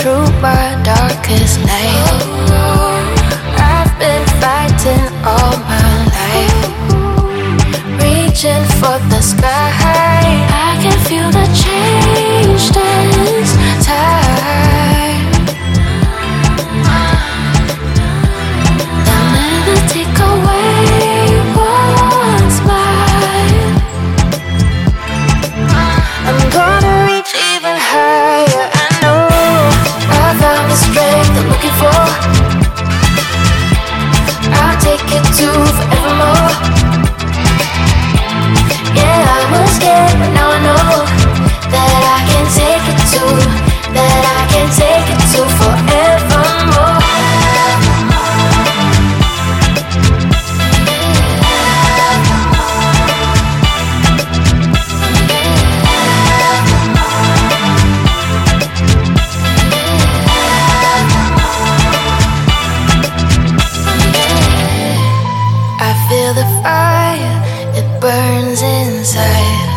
through my darkest night. I've been fighting all my life, reaching for the sky. feel the fire, it burns inside.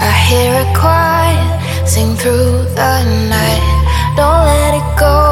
I hear a choir sing through the night. Don't let it go.